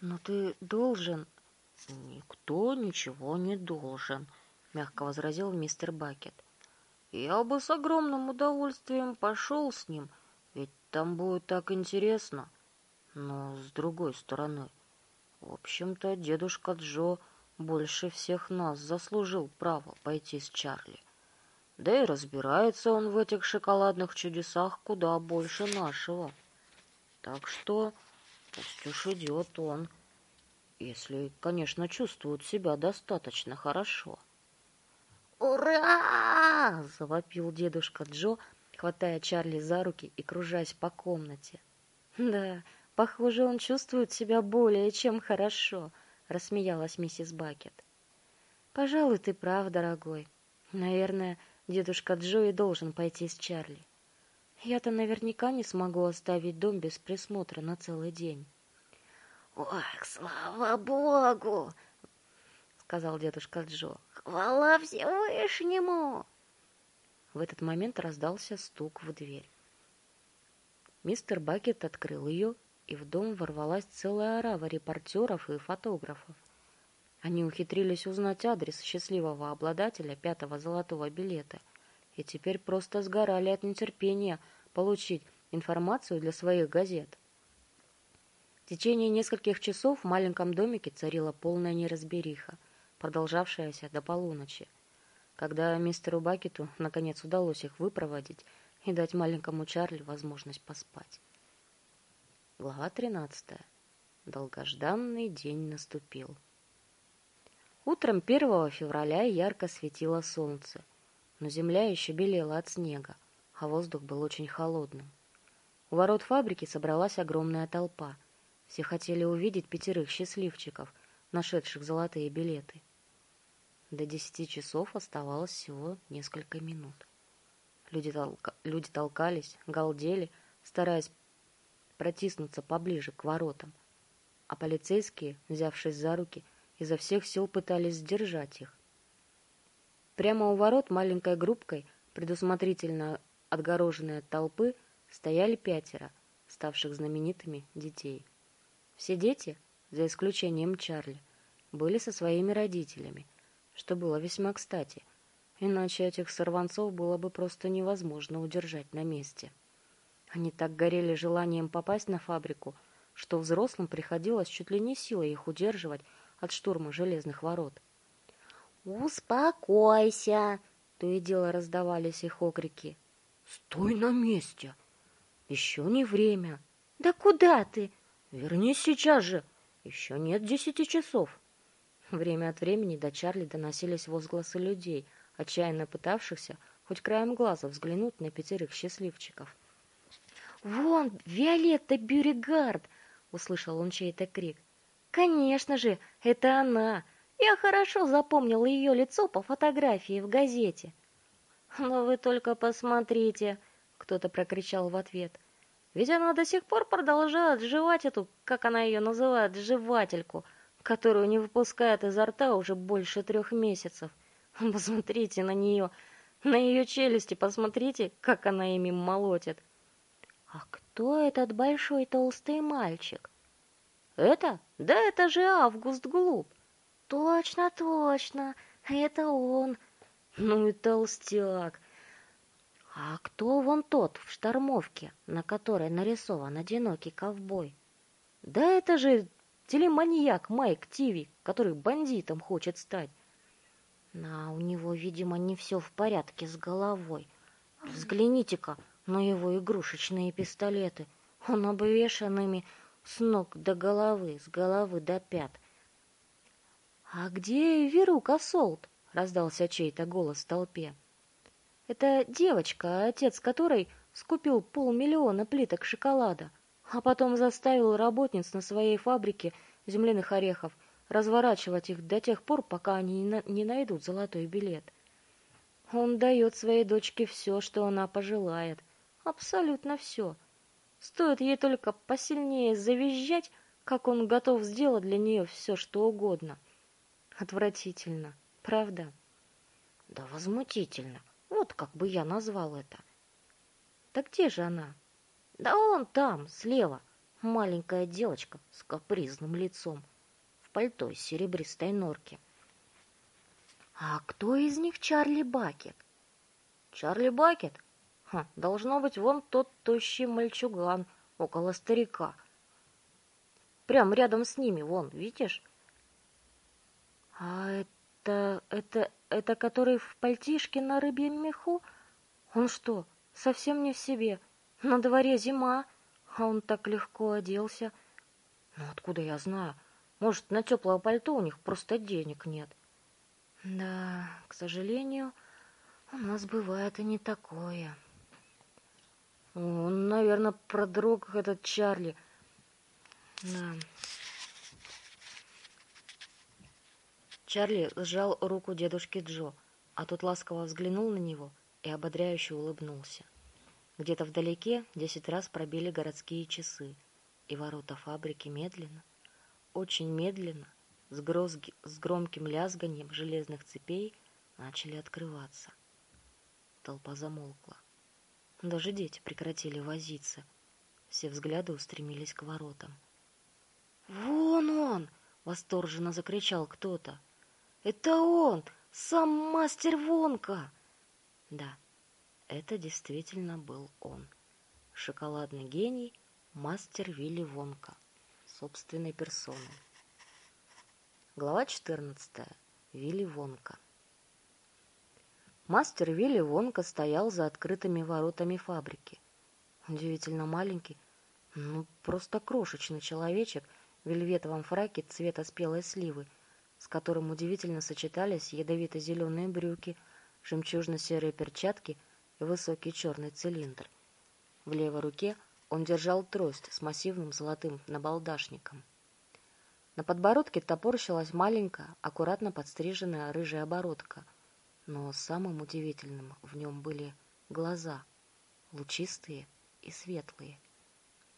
Но ты должен... Никто ничего не должен, мягко возразил мистер Бакет. Я бы с огромным удовольствием пошел с ним, ведь там будет так интересно. Но с другой стороны, в общем-то, дедушка Джо больше всех нас заслужил право пойти с Чарли. Да и разбирается он в этих шоколадных чудесах куда больше нашего. Так что пусть уж идет он, если, конечно, чувствует себя достаточно хорошо. «Ура!» — завопил дедушка Джо, хватая Чарли за руки и кружась по комнате. «Да, похоже, он чувствует себя более чем хорошо», — рассмеялась миссис Бакет. «Пожалуй, ты прав, дорогой. Наверное, дедушка Джо и должен пойти с Чарли. Я-то наверняка не смогу оставить дом без присмотра на целый день». «Ох, слава богу!» — сказал дедушка Джо. «Хвала Всевышнему!» В этот момент раздался стук в дверь. Мистер Бакет открыл ее, и в дом ворвалась целая орава репортеров и фотографов. Они ухитрились узнать адрес счастливого обладателя пятого золотого билета и теперь просто сгорали от нетерпения получить информацию для своих газет. В течение нескольких часов в маленьком домике царила полная неразбериха, продолжавшаяся до полуночи. Когда мистеру Бакету наконец удалось их выпроводить и дать маленькому Чарли возможность поспать. Глава 13. Долгожданный день наступил. Утром 1 февраля ярко светило солнце, но земля еще белела от снега, а воздух был очень холодным. У ворот фабрики собралась огромная толпа. Все хотели увидеть пятерых счастливчиков, нашедших золотые билеты. До десяти часов оставалось всего несколько минут. Люди, толка... Люди толкались, галдели, стараясь протиснуться поближе к воротам, а полицейские, взявшись за руки, изо всех сил пытались сдержать их. Прямо у ворот маленькой группкой, предусмотрительно отгороженной от толпы, стояли пятеро, ставших знаменитыми детей. Все дети, за исключением Чарли, были со своими родителями – что было весьма кстати, иначе этих сорванцов было бы просто невозможно удержать на месте. Они так горели желанием попасть на фабрику, что взрослым приходилось чуть ли не силой их удерживать от штурма железных ворот. «Успокойся!» — то и дело раздавались их окрики. «Стой на месте! Еще не время!» «Да куда ты?» «Вернись сейчас же! Еще нет десяти часов!» Время от времени до Чарли доносились возгласы людей, отчаянно пытавшихся хоть краем глаза взглянуть на пятерых счастливчиков. «Вон, Виолетта Бюригард!» — услышал он чей-то крик. «Конечно же, это она! Я хорошо запомнил ее лицо по фотографии в газете». «Но вы только посмотрите!» — кто-то прокричал в ответ. «Ведь она до сих пор продолжает жевать эту, как она ее называет, жевательку — которую не выпускает изо рта уже больше трех месяцев. Посмотрите на нее, на ее челюсти, посмотрите, как она ими молотит. А кто этот большой толстый мальчик? Это? Да это же Август Глуп. Точно, точно, это он. Ну и толстяк. А кто вон тот в штормовке, на которой нарисован одинокий ковбой? Да это же Телеманьяк Майк Тиви, который бандитом хочет стать. А у него, видимо, не все в порядке с головой. Взгляните-ка на его игрушечные пистолеты. Он обвешан ими с ног до головы, с головы до пят. «А где Верука Солт?» — раздался чей-то голос в толпе. «Это девочка, отец которой скупил полмиллиона плиток шоколада а потом заставил работниц на своей фабрике земляных орехов разворачивать их до тех пор, пока они не найдут золотой билет. Он дает своей дочке все, что она пожелает. Абсолютно все. Стоит ей только посильнее завизжать, как он готов сделать для нее все, что угодно. Отвратительно, правда? Да возмутительно. Вот как бы я назвал это. Так где же она? Да он там, слева. маленькая девочка с капризным лицом, в пальто из серебристой норки. А кто из них Чарли Бакет? Чарли Бакет? Ха, должно быть вон тот тощий мальчуган около старика. Прям рядом с ними, вон, видишь? А это, это, это который в пальтишке на рыбьем меху? Он что, совсем не в себе? На дворе зима, а он так легко оделся. Ну, откуда я знаю? Может, на теплое пальто у них просто денег нет. Да, к сожалению, у нас бывает и не такое. Он, наверное, продрог этот Чарли. Да. Чарли сжал руку дедушки Джо, а тот ласково взглянул на него и ободряюще улыбнулся. Где-то вдалеке десять раз пробили городские часы, и ворота фабрики медленно, очень медленно, с, грозги, с громким лязганием железных цепей начали открываться. Толпа замолкла. Даже дети прекратили возиться. Все взгляды устремились к воротам. «Вон он!» — восторженно закричал кто-то. «Это он! Сам мастер Вонка!» Да, это действительно был он. Шоколадный гений, мастер Вилли Вонка, собственной персоной. Глава 14. Вилли Вонка. Мастер Вилли Вонка стоял за открытыми воротами фабрики. Удивительно маленький, ну просто крошечный человечек в вельветовом фраке цвета спелой сливы, с которым удивительно сочетались ядовито-зеленые брюки, жемчужно-серые перчатки и высокий черный цилиндр. В левой руке он держал трость с массивным золотым набалдашником. На подбородке топорщилась маленькая, аккуратно подстриженная рыжая оборотка — но самым удивительным в нем были глаза, лучистые и светлые.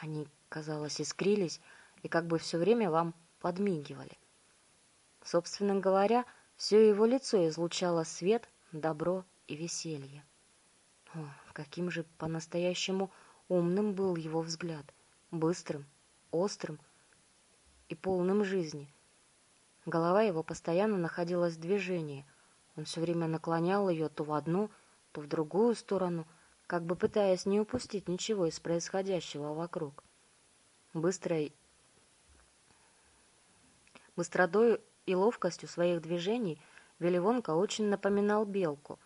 Они, казалось, искрились и как бы все время вам подмигивали. Собственно говоря, все его лицо излучало свет, добро и веселье. О, каким же по-настоящему умным был его взгляд, быстрым, острым и полным жизни. Голова его постоянно находилась в движении, он все время наклонял ее то в одну, то в другую сторону, как бы пытаясь не упустить ничего из происходящего вокруг. Быстрой быстродою и ловкостью своих движений Веливонка очень напоминал белку,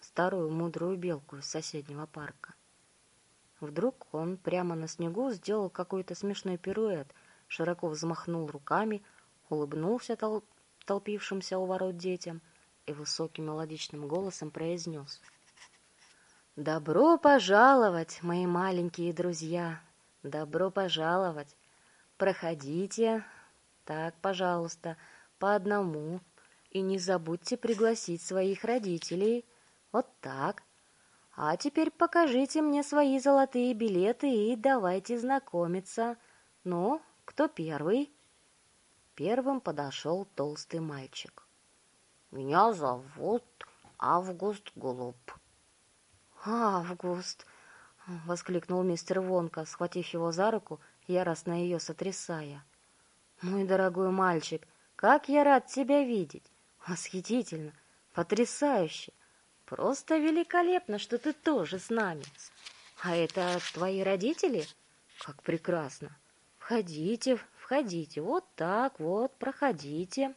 старую мудрую белку из соседнего парка. Вдруг он прямо на снегу сделал какой-то смешной пируэт, широко взмахнул руками, улыбнулся тол толпившимся у ворот детям — и высоким мелодичным голосом произнес. «Добро пожаловать, мои маленькие друзья! Добро пожаловать! Проходите, так, пожалуйста, по одному, и не забудьте пригласить своих родителей. Вот так. А теперь покажите мне свои золотые билеты и давайте знакомиться. Ну, кто первый?» Первым подошел толстый мальчик. Меня зовут Август Голуб. Август! воскликнул мистер Вонка, схватив его за руку, яростно ее сотрясая. Мой дорогой мальчик, как я рад тебя видеть! Восхитительно! Потрясающе! Просто великолепно, что ты тоже с нами. А это твои родители? Как прекрасно! Входите, входите, вот так вот, проходите.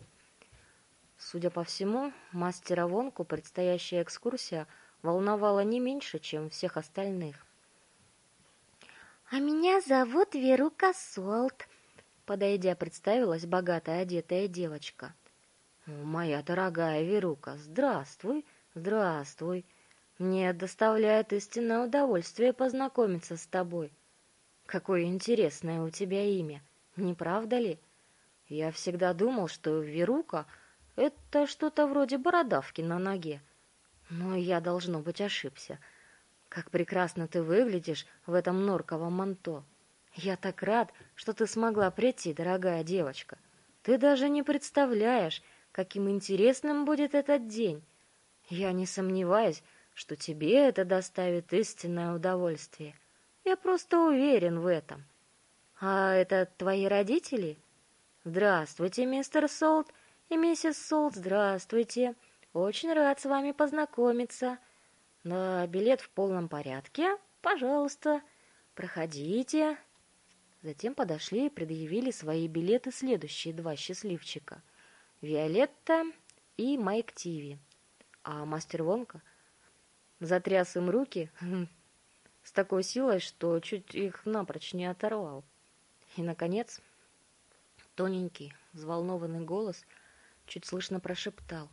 Судя по всему, мастера Вонку предстоящая экскурсия волновала не меньше, чем всех остальных. «А меня зовут Верука Солт», — подойдя, представилась богато одетая девочка. «Моя дорогая Верука, здравствуй, здравствуй. Мне доставляет истинное удовольствие познакомиться с тобой. Какое интересное у тебя имя, не правда ли? Я всегда думал, что Верука — это что-то вроде бородавки на ноге. Но я, должно быть, ошибся. Как прекрасно ты выглядишь в этом норковом манто. Я так рад, что ты смогла прийти, дорогая девочка. Ты даже не представляешь, каким интересным будет этот день. Я не сомневаюсь, что тебе это доставит истинное удовольствие. Я просто уверен в этом. А это твои родители? Здравствуйте, мистер Солт и миссис Солт, здравствуйте. Очень рад с вами познакомиться. На билет в полном порядке? Пожалуйста, проходите. Затем подошли и предъявили свои билеты следующие два счастливчика. Виолетта и Майк Тиви. А мастер Вонка затряс им руки с такой силой, что чуть их напрочь не оторвал. И, наконец, тоненький, взволнованный голос чуть слышно прошептал.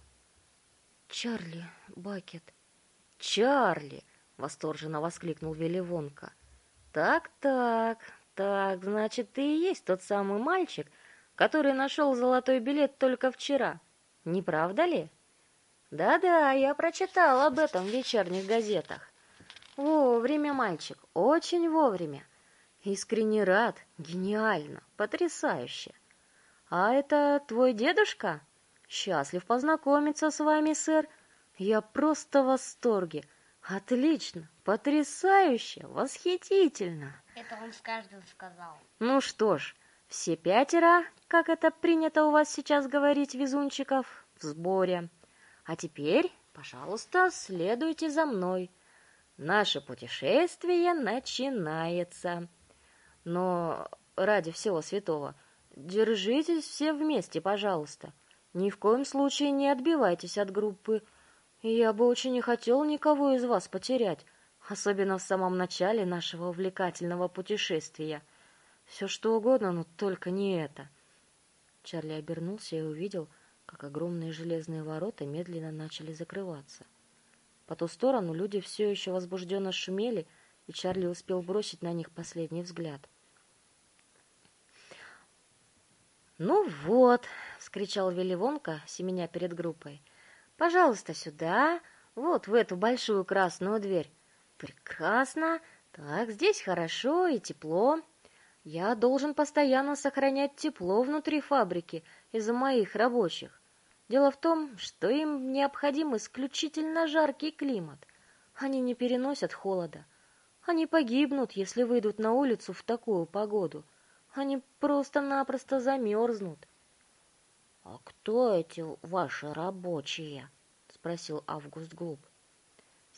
«Чарли, Бакет!» «Чарли!» — восторженно воскликнул Вилли Вонка. «Так-так, так, значит, ты и есть тот самый мальчик, который нашел золотой билет только вчера. Не правда ли?» «Да-да, я прочитал об этом в вечерних газетах. Вовремя, мальчик, очень вовремя. Искренне рад, гениально, потрясающе. А это твой дедушка? Счастлив познакомиться с вами, сэр. Я просто в восторге. Отлично, потрясающе, восхитительно. Это он с каждым сказал. Ну что ж, все пятеро, как это принято у вас сейчас говорить, везунчиков, в сборе. А теперь, пожалуйста, следуйте за мной. Наше путешествие начинается. Но ради всего святого, держитесь все вместе, пожалуйста. Ни в коем случае не отбивайтесь от группы. Я бы очень не хотел никого из вас потерять, особенно в самом начале нашего увлекательного путешествия. Все что угодно, но только не это. Чарли обернулся и увидел, как огромные железные ворота медленно начали закрываться. По ту сторону люди все еще возбужденно шумели, и Чарли успел бросить на них последний взгляд. «Ну вот!» — вскричал Веливонка, семеня перед группой. «Пожалуйста, сюда, вот в эту большую красную дверь. Прекрасно! Так, здесь хорошо и тепло. Я должен постоянно сохранять тепло внутри фабрики из-за моих рабочих. Дело в том, что им необходим исключительно жаркий климат. Они не переносят холода. Они погибнут, если выйдут на улицу в такую погоду. Они просто-напросто замерзнут. — А кто эти ваши рабочие? — спросил Август Глуп. —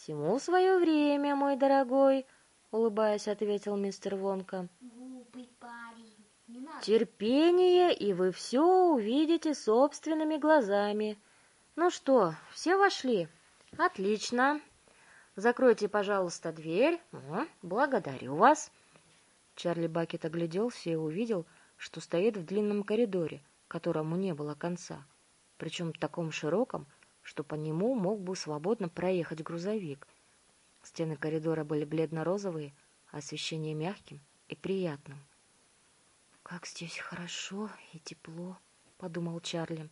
Всему свое время, мой дорогой, — улыбаясь, ответил мистер Вонка. — Глупый парень. Не надо. Терпение, и вы все увидите собственными глазами. Ну что, все вошли? Отлично. Закройте, пожалуйста, дверь. О, благодарю вас. Чарли Бакет огляделся и увидел, что стоит в длинном коридоре, которому не было конца, причем таком широком, что по нему мог бы свободно проехать грузовик. Стены коридора были бледно-розовые, а освещение мягким и приятным. «Как здесь хорошо и тепло», — подумал Чарли.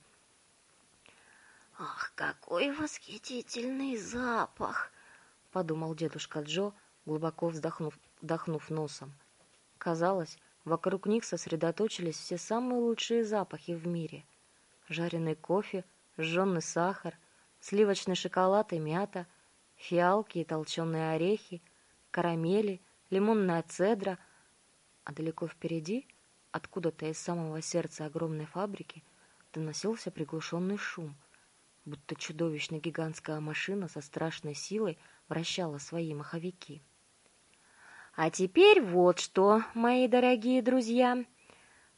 «Ах, какой восхитительный запах!» — подумал дедушка Джо, глубоко вздохнув, вдохнув носом. Казалось, вокруг них сосредоточились все самые лучшие запахи в мире. Жареный кофе, жженый сахар, сливочный шоколад и мята, фиалки и толченые орехи, карамели, лимонная цедра, а далеко впереди — Откуда-то из самого сердца огромной фабрики доносился приглушенный шум, будто чудовищно гигантская машина со страшной силой вращала свои маховики. «А теперь вот что, мои дорогие друзья!»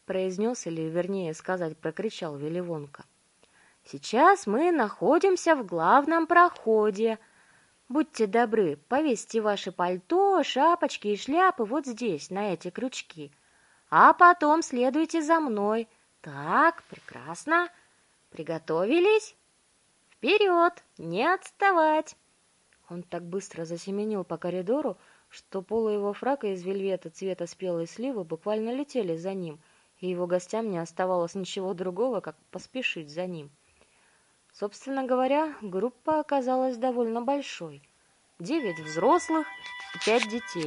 произнес, или, вернее сказать, прокричал Веливонка. «Сейчас мы находимся в главном проходе. Будьте добры, повесьте ваши пальто, шапочки и шляпы вот здесь, на эти крючки а потом следуйте за мной. Так, прекрасно. Приготовились? Вперед, не отставать!» Он так быстро засеменил по коридору, что полы его фрака из вельвета цвета спелой сливы буквально летели за ним, и его гостям не оставалось ничего другого, как поспешить за ним. Собственно говоря, группа оказалась довольно большой. Девять взрослых и пять детей.